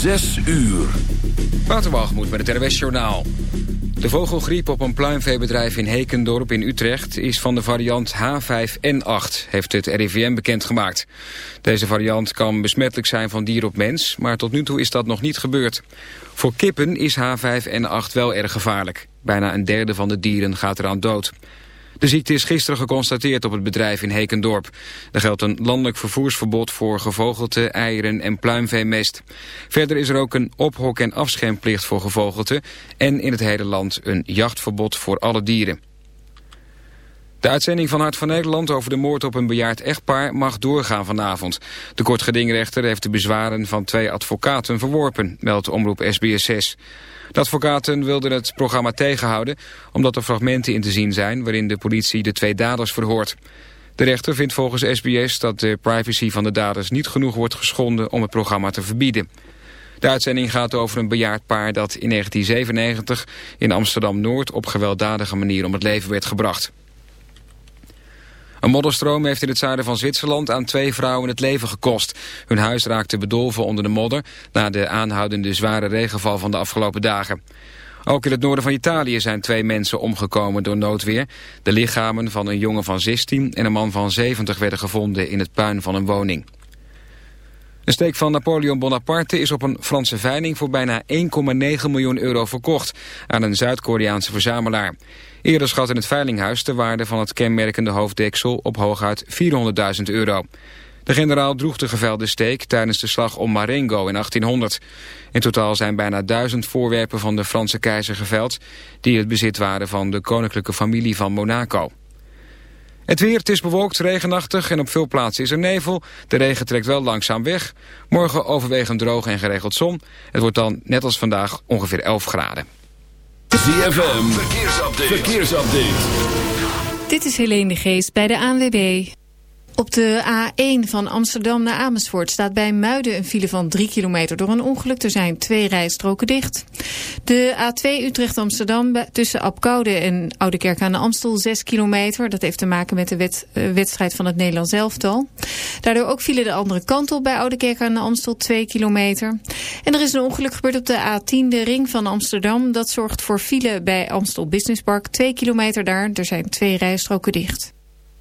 Zes uur. Waterwalgemoed met het RWS Journaal. De vogelgriep op een pluimveebedrijf in Hekendorp in Utrecht... is van de variant H5N8, heeft het RIVM bekendgemaakt. Deze variant kan besmettelijk zijn van dier op mens... maar tot nu toe is dat nog niet gebeurd. Voor kippen is H5N8 wel erg gevaarlijk. Bijna een derde van de dieren gaat eraan dood. De ziekte is gisteren geconstateerd op het bedrijf in Hekendorp. Er geldt een landelijk vervoersverbod voor gevogelte, eieren en pluimveemest. Verder is er ook een ophok- en afschermplicht voor gevogelte... en in het hele land een jachtverbod voor alle dieren. De uitzending van Hart van Nederland over de moord op een bejaard echtpaar mag doorgaan vanavond. De kortgedingrechter heeft de bezwaren van twee advocaten verworpen, meldt omroep SBS6. De advocaten wilden het programma tegenhouden omdat er fragmenten in te zien zijn waarin de politie de twee daders verhoort. De rechter vindt volgens SBS dat de privacy van de daders niet genoeg wordt geschonden om het programma te verbieden. De uitzending gaat over een bejaard paar dat in 1997 in Amsterdam-Noord op gewelddadige manier om het leven werd gebracht. Een modderstroom heeft in het zuiden van Zwitserland aan twee vrouwen het leven gekost. Hun huis raakte bedolven onder de modder na de aanhoudende zware regenval van de afgelopen dagen. Ook in het noorden van Italië zijn twee mensen omgekomen door noodweer. De lichamen van een jongen van 16 en een man van 70 werden gevonden in het puin van een woning. Een steek van Napoleon Bonaparte is op een Franse veiling voor bijna 1,9 miljoen euro verkocht aan een Zuid-Koreaanse verzamelaar. Eerder schat in het veilinghuis de waarde van het kenmerkende hoofddeksel op hooguit 400.000 euro. De generaal droeg de gevelde steek tijdens de slag om Marengo in 1800. In totaal zijn bijna duizend voorwerpen van de Franse keizer geveld... die het bezit waren van de koninklijke familie van Monaco. Het weer, het is bewolkt, regenachtig en op veel plaatsen is er nevel. De regen trekt wel langzaam weg. Morgen overwegend droog en geregeld zon. Het wordt dan, net als vandaag, ongeveer 11 graden. ZFM, verkeersupdate. verkeersupdate. Dit is Helene de Geest bij de ANWB. Op de A1 van Amsterdam naar Amersfoort staat bij Muiden een file van 3 kilometer door een ongeluk. Er zijn twee rijstroken dicht. De A2 Utrecht-Amsterdam tussen Apkoude en Oudekerk aan de Amstel 6 kilometer. Dat heeft te maken met de uh, wedstrijd van het Nederlands elftal. Daardoor ook file de andere kant op bij Oudekerk aan de Amstel 2 kilometer. En er is een ongeluk gebeurd op de A10, de ring van Amsterdam. Dat zorgt voor file bij Amstel Business Park 2 kilometer daar. Er zijn twee rijstroken dicht.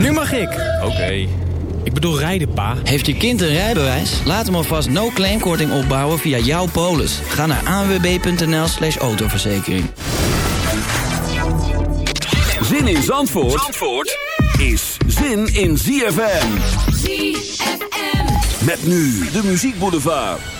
Nu mag ik. Oké. Ik bedoel rijden, pa. Heeft je kind een rijbewijs? Laat hem alvast no-claimkorting opbouwen via jouw polis. Ga naar anwb.nl slash autoverzekering. Zin in Zandvoort, Zandvoort is zin in ZFM. ZFM. Met nu de muziekboulevard.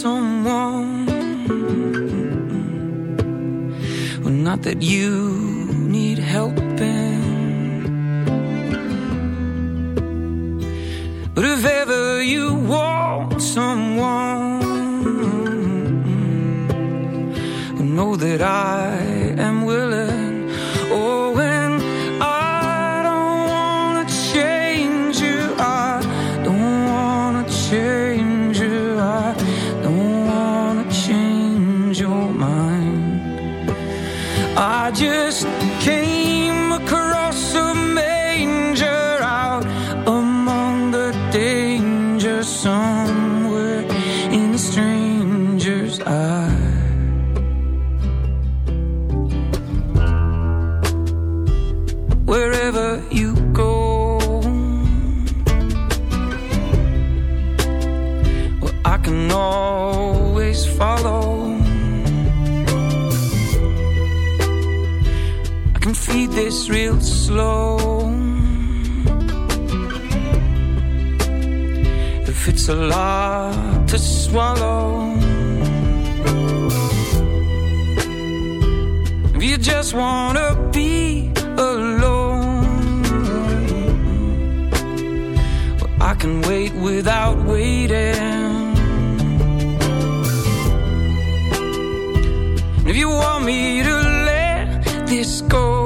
someone. Well, not that you need helping. But if ever you want someone, well, know that I am willing. I just a lot to swallow. If you just wanna be alone. I can wait without waiting. If you want me to let this go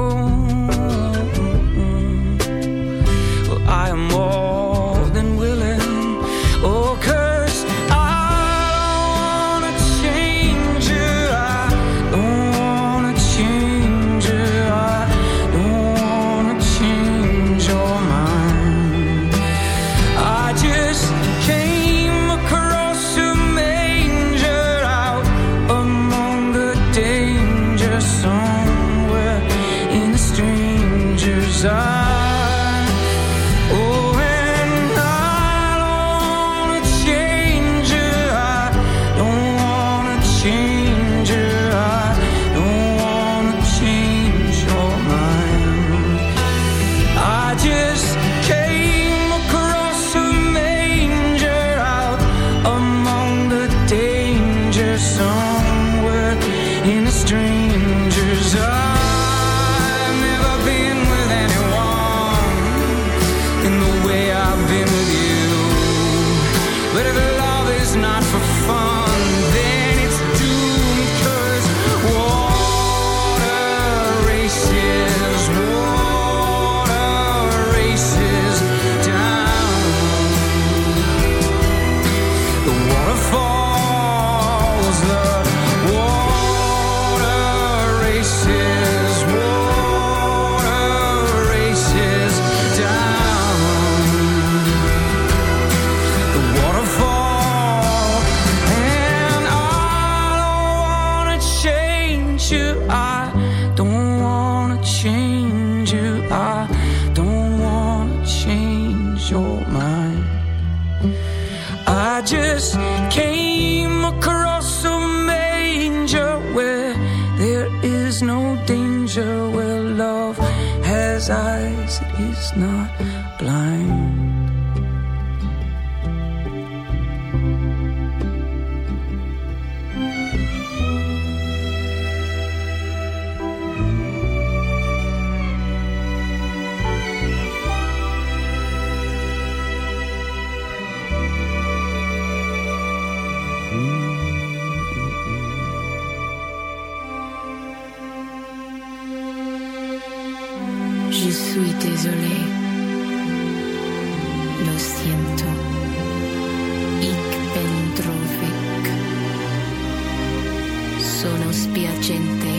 sono spiacente.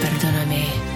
Perdona me.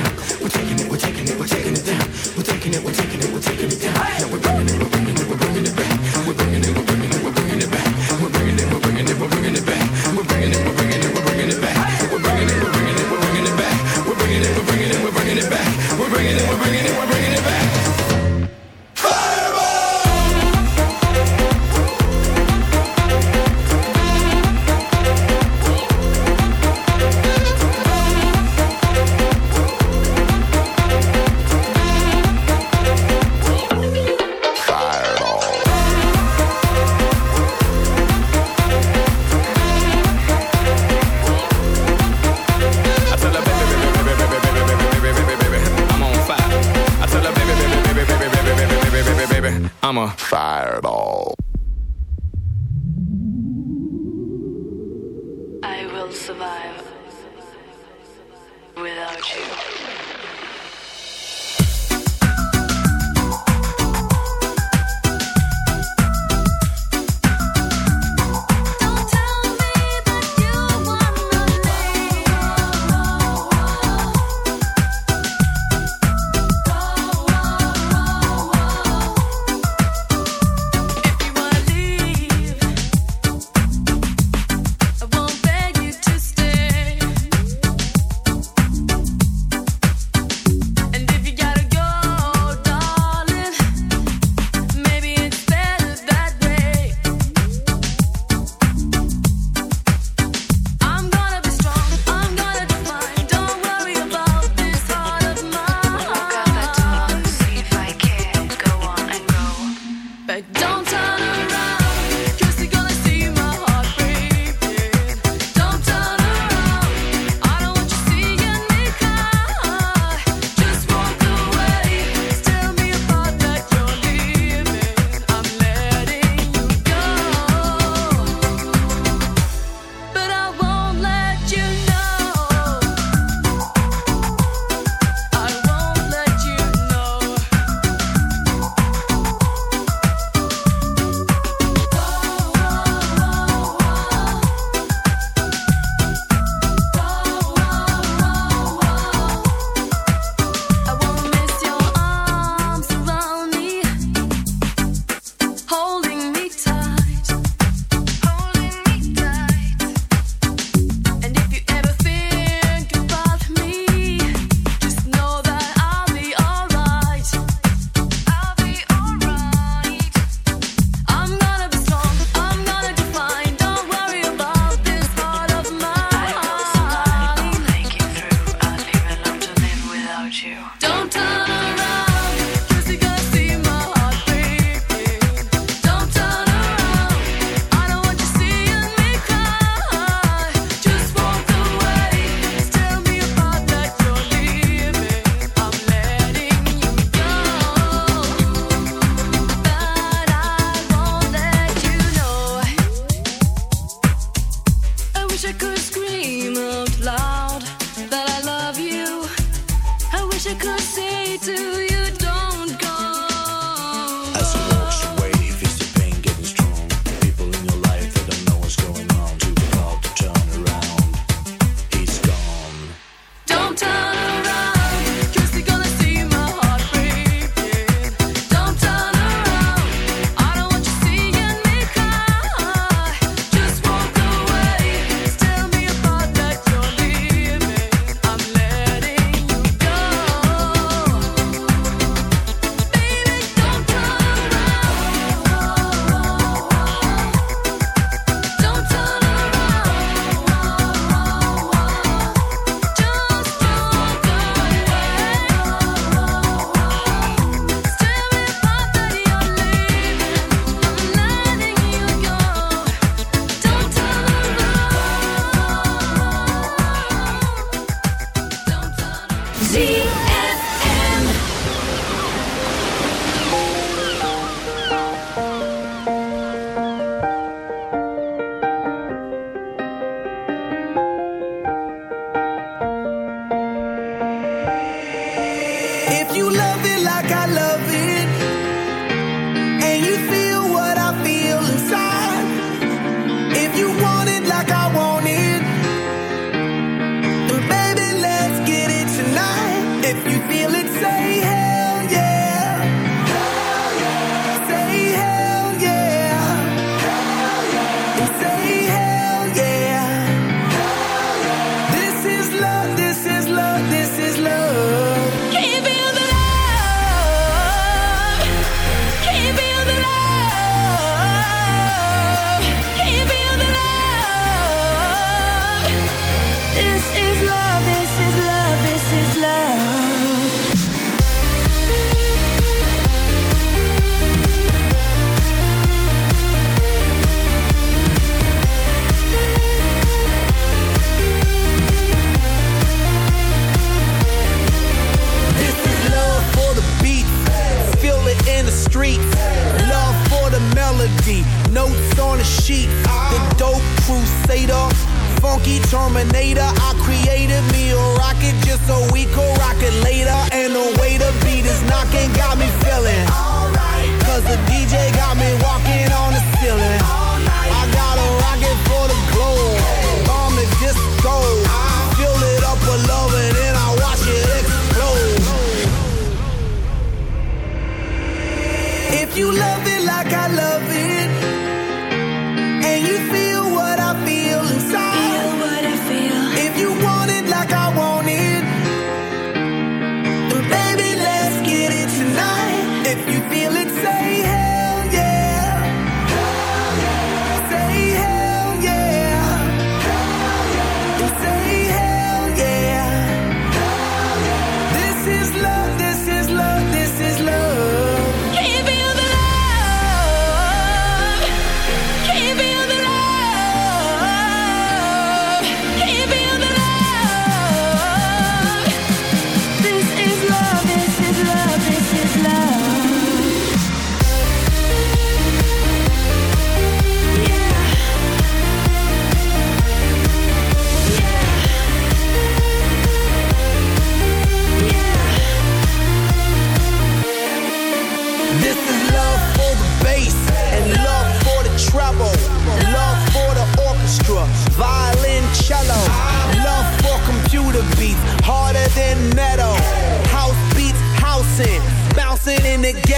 But don't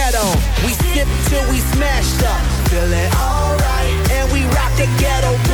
ghetto. We sip till we smashed up, feel it alright, and we rock the ghetto.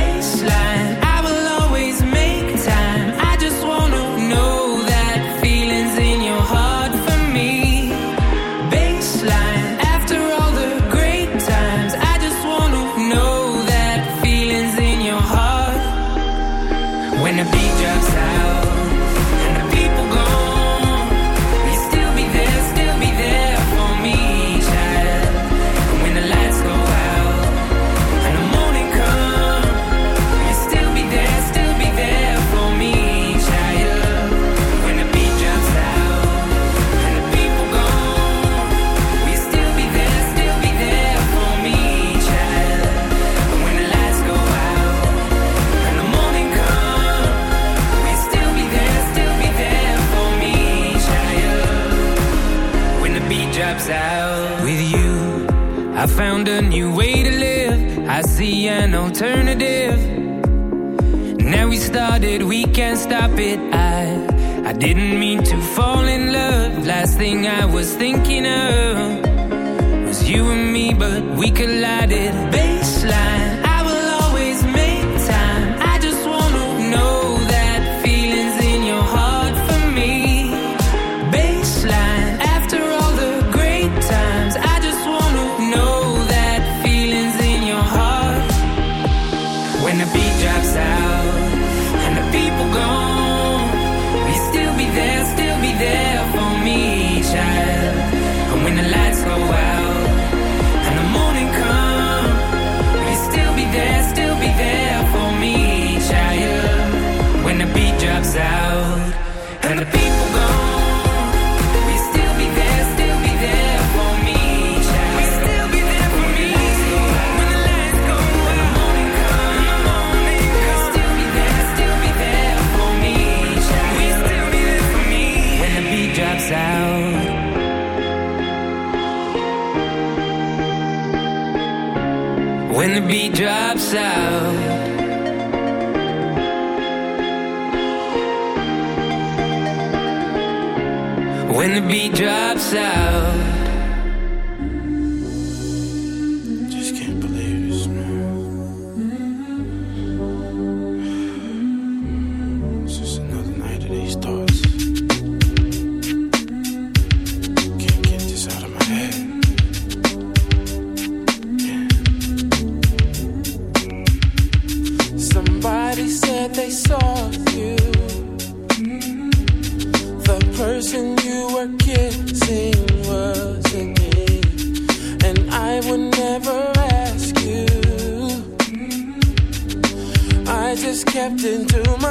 Didn't mean to fall in love, last thing I was thinking of.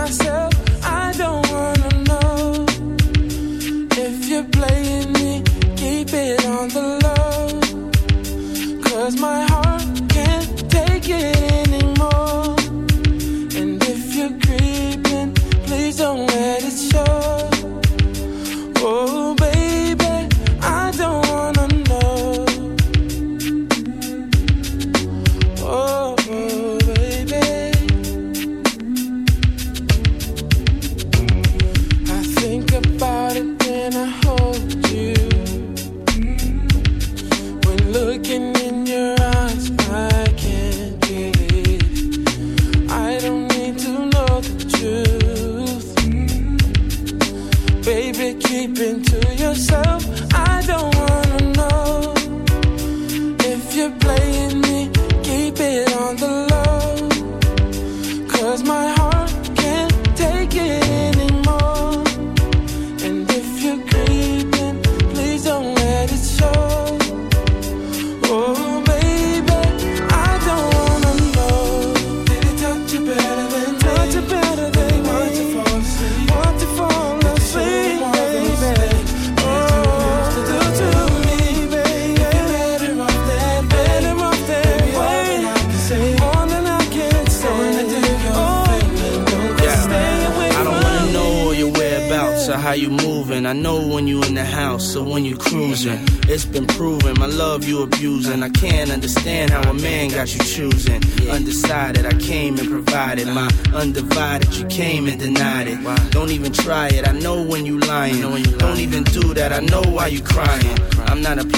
myself. I don't wanna know if you're playing me. Keep it on the low. Cause my you abusing. I can't understand how a man got you choosing. Undecided, I came and provided my undivided. You came and denied it. Don't even try it. I know when you lying. Don't even do that. I know why you crying. I'm not a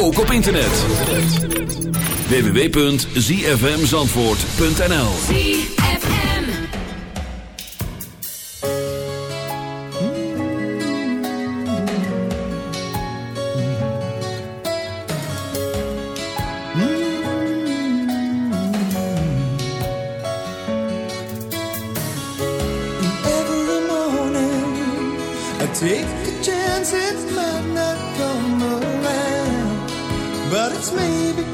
ook op internet. www.zfmzandvoort.nl ZFM Every morning I take the chances it's maybe